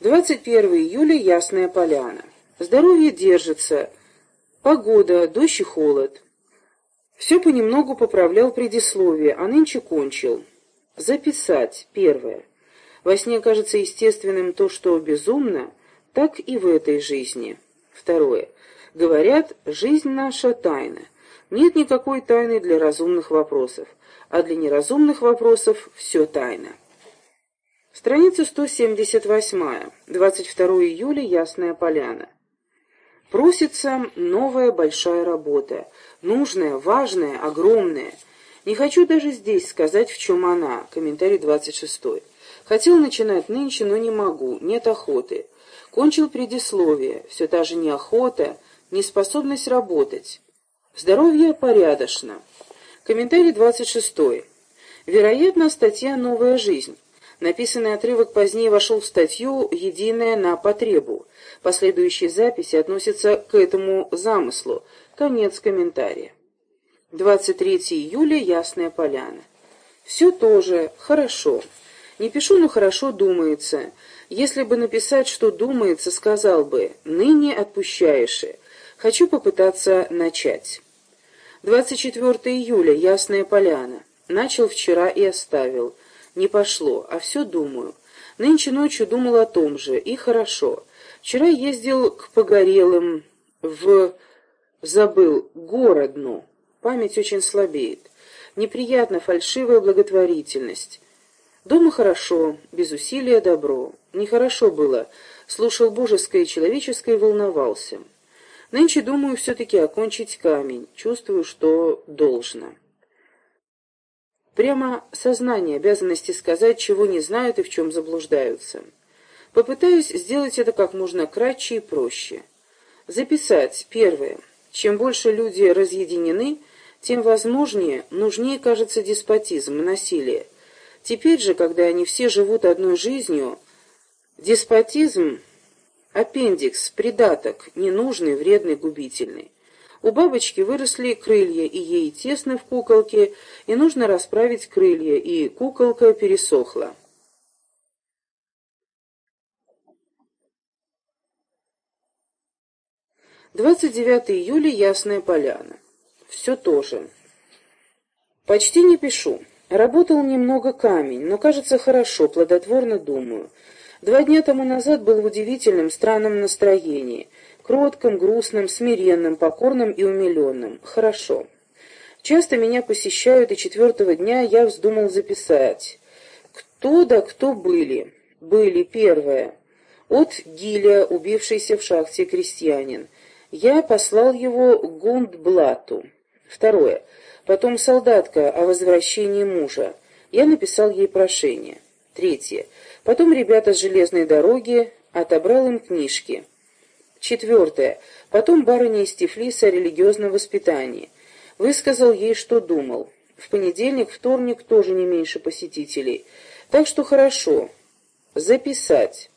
21 июля, Ясная Поляна. Здоровье держится. Погода, дождь и холод. Все понемногу поправлял предисловие, а нынче кончил. Записать. Первое. Во сне кажется естественным то, что безумно, так и в этой жизни. Второе. Говорят, жизнь наша тайна. Нет никакой тайны для разумных вопросов, а для неразумных вопросов все тайна. Страница 178. 22 июля. Ясная поляна. Просится новая большая работа. Нужная, важная, огромная. Не хочу даже здесь сказать, в чем она. Комментарий 26. Хотел начинать нынче, но не могу. Нет охоты. Кончил предисловие. Все та же неохота, неспособность работать. Здоровье порядочно. Комментарий 26. Вероятно, статья «Новая жизнь». Написанный отрывок позднее вошел в статью «Единая на потребу». Последующие записи относятся к этому замыслу. Конец комментария. 23 июля. Ясная поляна. Все тоже хорошо. Не пишу, но хорошо думается. Если бы написать, что думается, сказал бы «ныне отпущаешь». Хочу попытаться начать. 24 июля. Ясная поляна. Начал вчера и оставил. Не пошло, а все думаю. Нынче ночью думал о том же, и хорошо. Вчера ездил к Погорелым в... забыл, городну. Память очень слабеет. Неприятно фальшивая благотворительность. Дома хорошо, без усилия добро. Нехорошо было. Слушал божеское и человеческое и волновался. Нынче думаю все-таки окончить камень. Чувствую, что должно. Прямо сознание обязанности сказать, чего не знают и в чем заблуждаются. Попытаюсь сделать это как можно кратче и проще. Записать. Первое. Чем больше люди разъединены, тем возможнее, нужнее кажется деспотизм и насилие. Теперь же, когда они все живут одной жизнью, деспотизм – аппендикс, придаток, ненужный, вредный, губительный. У бабочки выросли крылья, и ей тесно в куколке, и нужно расправить крылья, и куколка пересохла. Двадцать девятое июля, Ясная Поляна. Все то же. Почти не пишу. Работал немного камень, но, кажется, хорошо, плодотворно думаю. Два дня тому назад был в удивительном, странном настроении – кротким, грустным, смиренным, покорным и умиленным. Хорошо. Часто меня посещают, и четвертого дня я вздумал записать. Кто да кто были? Были, первое. От Гиля, убившийся в шахте крестьянин. Я послал его Гундблату. Второе. Потом солдатка о возвращении мужа. Я написал ей прошение. Третье. Потом ребята с железной дороги отобрал им книжки. Четвертое. Потом барыня из Тифлиса о религиозном воспитании. Высказал ей, что думал. В понедельник, вторник тоже не меньше посетителей. Так что хорошо. Записать.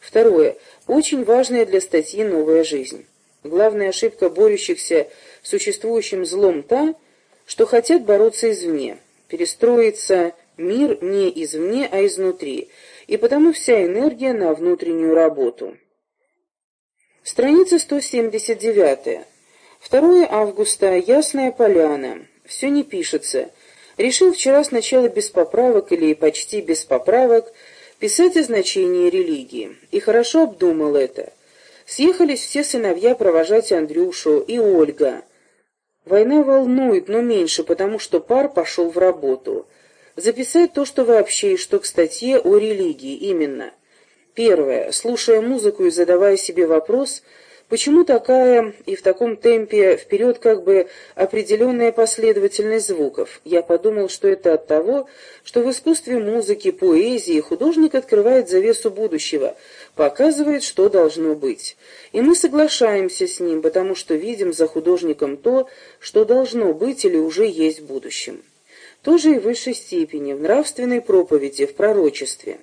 Второе. Очень важная для статьи «Новая жизнь». Главная ошибка борющихся с существующим злом та, что хотят бороться извне. Перестроиться мир не извне, а изнутри. И потому вся энергия на внутреннюю работу. Страница 179. 2 августа. Ясная поляна. Все не пишется. Решил вчера сначала без поправок или почти без поправок писать о значении религии. И хорошо обдумал это. Съехались все сыновья провожать Андрюшу и Ольга. Война волнует, но меньше, потому что пар пошел в работу. Записать то, что вообще, и что к статье о религии именно – Первое. Слушая музыку и задавая себе вопрос, почему такая и в таком темпе вперед как бы определенная последовательность звуков, я подумал, что это от того, что в искусстве музыки, поэзии художник открывает завесу будущего, показывает, что должно быть. И мы соглашаемся с ним, потому что видим за художником то, что должно быть или уже есть в будущем. То же и в высшей степени, в нравственной проповеди, в пророчестве.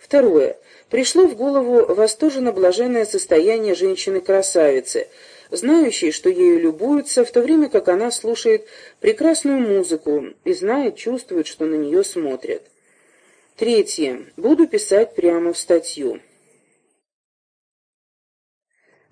Второе. Пришло в голову восторженно-блаженное состояние женщины-красавицы, знающей, что ею любуются, в то время как она слушает прекрасную музыку и знает, чувствует, что на нее смотрят. Третье. Буду писать прямо в статью.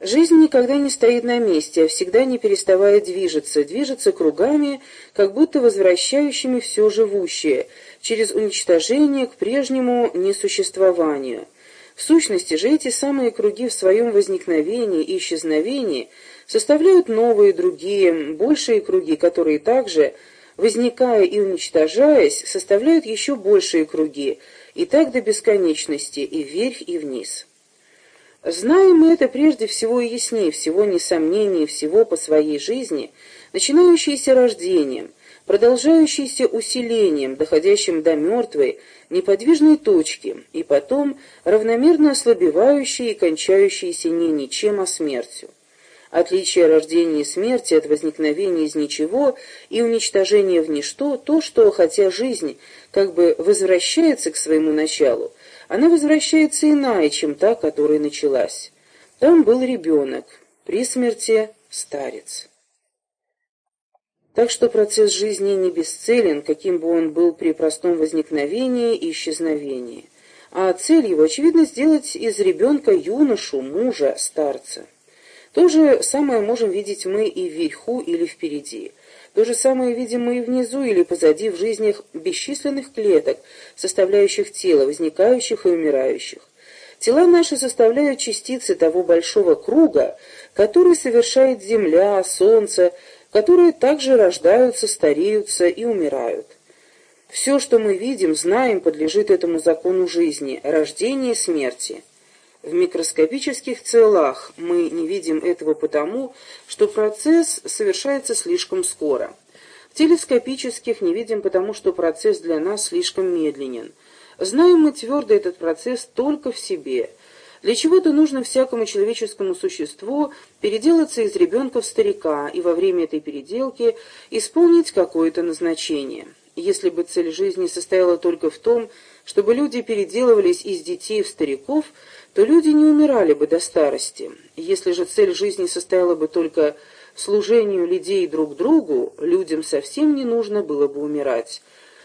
Жизнь никогда не стоит на месте, а всегда не переставая движется, движется кругами, как будто возвращающими все живущее, через уничтожение к прежнему несуществованию. В сущности же эти самые круги в своем возникновении и исчезновении составляют новые, другие, большие круги, которые также, возникая и уничтожаясь, составляют еще большие круги, и так до бесконечности, и вверх, и вниз. Знаем мы это прежде всего и яснее всего, несомнений всего по своей жизни, начинающееся рождением, продолжающееся усилением, доходящим до мертвой, неподвижной точки, и потом равномерно ослабевающей и кончающейся не ничем, а смертью. Отличие рождения и смерти от возникновения из ничего и уничтожения в ничто, то, что, хотя жизнь как бы возвращается к своему началу, она возвращается иная, чем та, которая началась. Там был ребенок, при смерти старец. Так что процесс жизни не бесцелен, каким бы он был при простом возникновении и исчезновении. А цель его, очевидно, сделать из ребенка юношу, мужа, старца. То же самое можем видеть мы и вверху или впереди. То же самое видим мы и внизу или позади в жизнях бесчисленных клеток, составляющих тело, возникающих и умирающих. Тела наши составляют частицы того большого круга, который совершает Земля, Солнце, которые также рождаются, стареются и умирают. Все, что мы видим, знаем, подлежит этому закону жизни, рождения и смерти. В микроскопических целах мы не видим этого потому, что процесс совершается слишком скоро. В телескопических не видим потому, что процесс для нас слишком медленен. Знаем мы твердо этот процесс только в себе. Для чего-то нужно всякому человеческому существу переделаться из ребенка в старика и во время этой переделки исполнить какое-то назначение. Если бы цель жизни состояла только в том, чтобы люди переделывались из детей в стариков – то люди не умирали бы до старости. Если же цель жизни состояла бы только служению людей друг другу, людям совсем не нужно было бы умирать.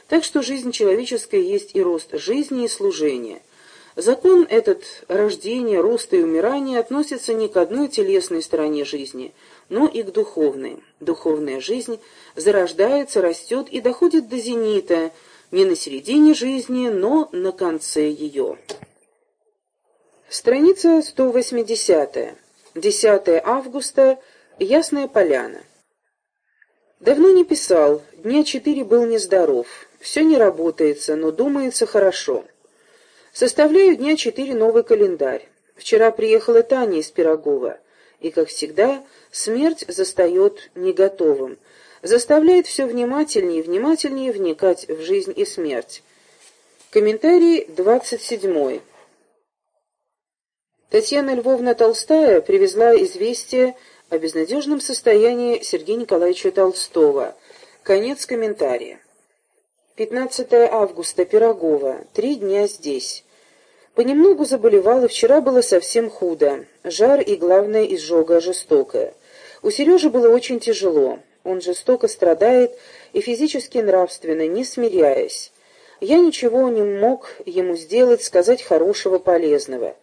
Так что жизнь человеческая есть и рост жизни, и служения. Закон этот рождения, роста и умирания относится не к одной телесной стороне жизни, но и к духовной. Духовная жизнь зарождается, растет и доходит до зенита, не на середине жизни, но на конце ее. Страница 180. 10 августа. Ясная поляна. Давно не писал, дня четыре был нездоров. Все не работается, но думается хорошо. Составляю дня четыре новый календарь. Вчера приехала Таня из Пирогова, и, как всегда, смерть застает не готовым, заставляет все внимательнее и внимательнее вникать в жизнь и смерть. Комментарий двадцать седьмой. Татьяна Львовна Толстая привезла известие о безнадежном состоянии Сергея Николаевича Толстого. Конец комментария. 15 августа. Пирогова. Три дня здесь. Понемногу заболевала, вчера было совсем худо. Жар и, главное, изжога жестокая. У Сережи было очень тяжело. Он жестоко страдает и физически нравственно, не смиряясь. Я ничего не мог ему сделать, сказать хорошего, полезного.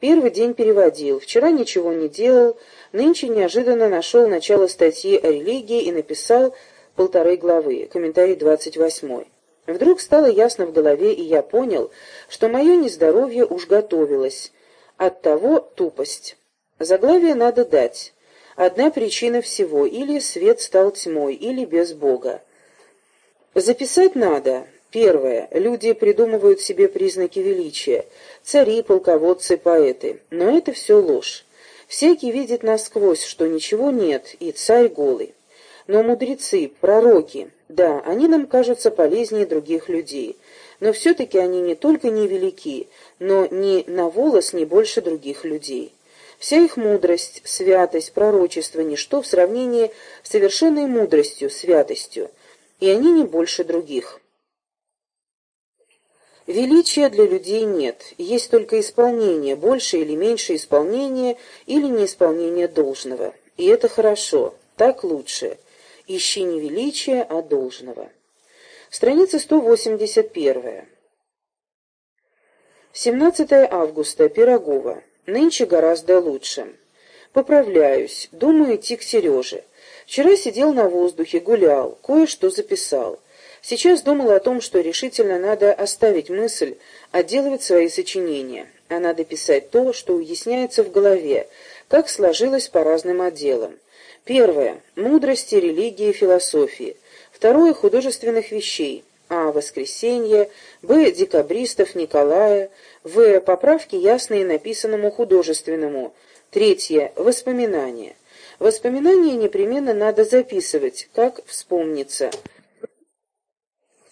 Первый день переводил, вчера ничего не делал, нынче неожиданно нашел начало статьи о религии и написал полторы главы, комментарий двадцать восьмой. Вдруг стало ясно в голове, и я понял, что мое нездоровье уж готовилось. Оттого тупость. Заглавие надо дать. Одна причина всего, или свет стал тьмой, или без Бога. Записать надо, Первое. Люди придумывают себе признаки величия. Цари, полководцы, поэты. Но это все ложь. Всякий видит насквозь, что ничего нет, и царь голый. Но мудрецы, пророки, да, они нам кажутся полезнее других людей. Но все-таки они не только не велики, но ни на волос не больше других людей. Вся их мудрость, святость, пророчество – ничто в сравнении с совершенной мудростью, святостью. И они не больше других. Величия для людей нет, есть только исполнение, больше или меньше исполнения или неисполнение должного. И это хорошо, так лучше. Ищи не величия, а должного. Страница 181. 17 августа. Пирогова. Нынче гораздо лучше. Поправляюсь, думаю идти к Сереже. Вчера сидел на воздухе, гулял, кое-что записал. Сейчас думал о том, что решительно надо оставить мысль, отделывать свои сочинения, а надо писать то, что уясняется в голове, как сложилось по разным отделам. Первое – мудрости, религии, философии. Второе – художественных вещей. Воскресенье. Б. Декабристов Николая. В. Поправки, ясные написанному художественному. Третье – воспоминания. Воспоминания непременно надо записывать, как вспомнится –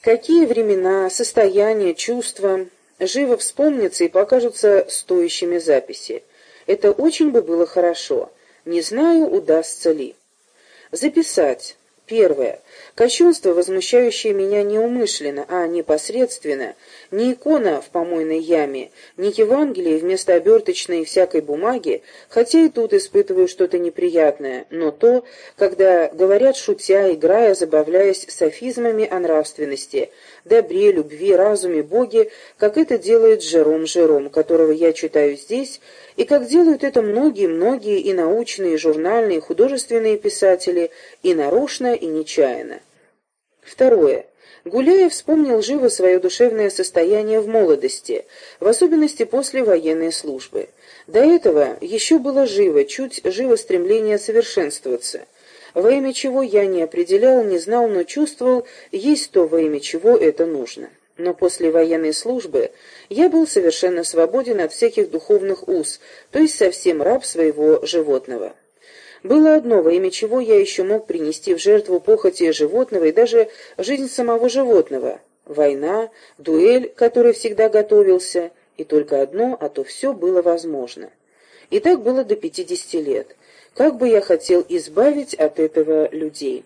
Какие времена, состояния, чувства живо вспомнятся и покажутся стоящими записи. Это очень бы было хорошо. Не знаю, удастся ли. Записать. Первое. Кощунство, возмущающее меня неумышленно, а непосредственно, не икона в помойной яме, не Евангелие вместо оберточной всякой бумаги, хотя и тут испытываю что-то неприятное, но то, когда говорят шутя, играя, забавляясь софизмами о нравственности, добре, любви, разуме, Боге, как это делает Жером Жером, которого я читаю здесь, и как делают это многие-многие и научные, и журнальные, и художественные писатели, и нарочно, и нечаянно. Второе. Гуляя вспомнил живо свое душевное состояние в молодости, в особенности после военной службы. До этого еще было живо, чуть живо стремление совершенствоваться. Во имя чего я не определял, не знал, но чувствовал, есть то, во имя чего это нужно. Но после военной службы я был совершенно свободен от всяких духовных уз, то есть совсем раб своего животного. Было одно, во имя чего я еще мог принести в жертву похоти животного и даже жизнь самого животного. Война, дуэль, к которой всегда готовился, и только одно, а то все было возможно. И так было до пятидесяти лет. Как бы я хотел избавить от этого людей.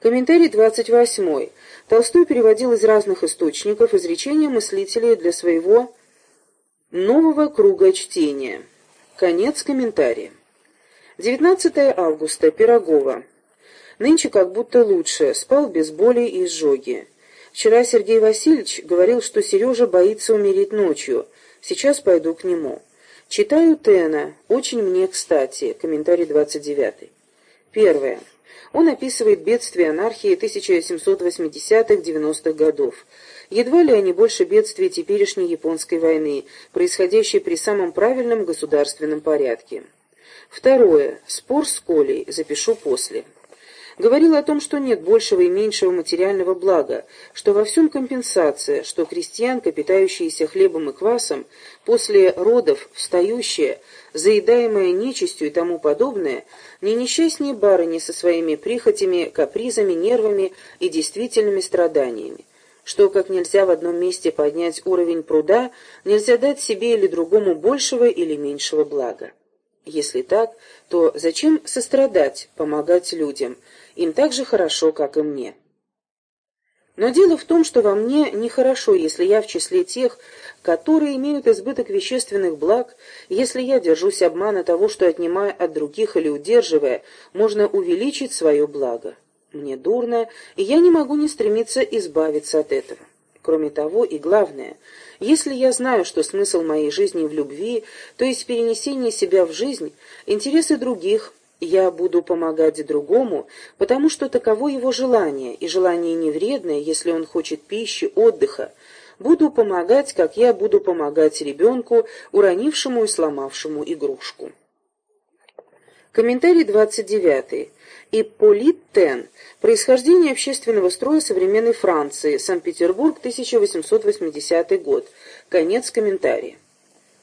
Комментарий 28. Толстой переводил из разных источников изречения мыслителей для своего нового круга чтения. Конец комментария. 19 августа. Пирогова. Нынче как будто лучше, спал без боли и изжоги. Вчера Сергей Васильевич говорил, что Сережа боится умереть ночью. Сейчас пойду к нему. Читаю Тена. Очень мне кстати. Комментарий 29. Первое. Он описывает бедствия анархии 1780-90-х годов. Едва ли они больше бедствия теперешней японской войны, происходящей при самом правильном государственном порядке. Второе. Спор с Колей. Запишу после. Говорил о том, что нет большего и меньшего материального блага, что во всем компенсация, что крестьянка, питающаяся хлебом и квасом, после родов встающая, заедаемая нечистью и тому подобное, не несчастнее барыни со своими прихотями, капризами, нервами и действительными страданиями что как нельзя в одном месте поднять уровень пруда, нельзя дать себе или другому большего или меньшего блага. Если так, то зачем сострадать, помогать людям? Им так же хорошо, как и мне. Но дело в том, что во мне нехорошо, если я в числе тех, которые имеют избыток вещественных благ, если я держусь обмана того, что, отнимая от других или удерживая, можно увеличить свое благо. Мне дурно, и я не могу не стремиться избавиться от этого. Кроме того, и главное, если я знаю, что смысл моей жизни в любви, то есть перенесение себя в жизнь, интересы других, я буду помогать другому, потому что таково его желание, и желание не вредное, если он хочет пищи, отдыха. Буду помогать, как я буду помогать ребенку, уронившему и сломавшему игрушку. Комментарий 29. Ипполит Тен. Происхождение общественного строя современной Франции. Санкт-Петербург, 1880 год. Конец комментария.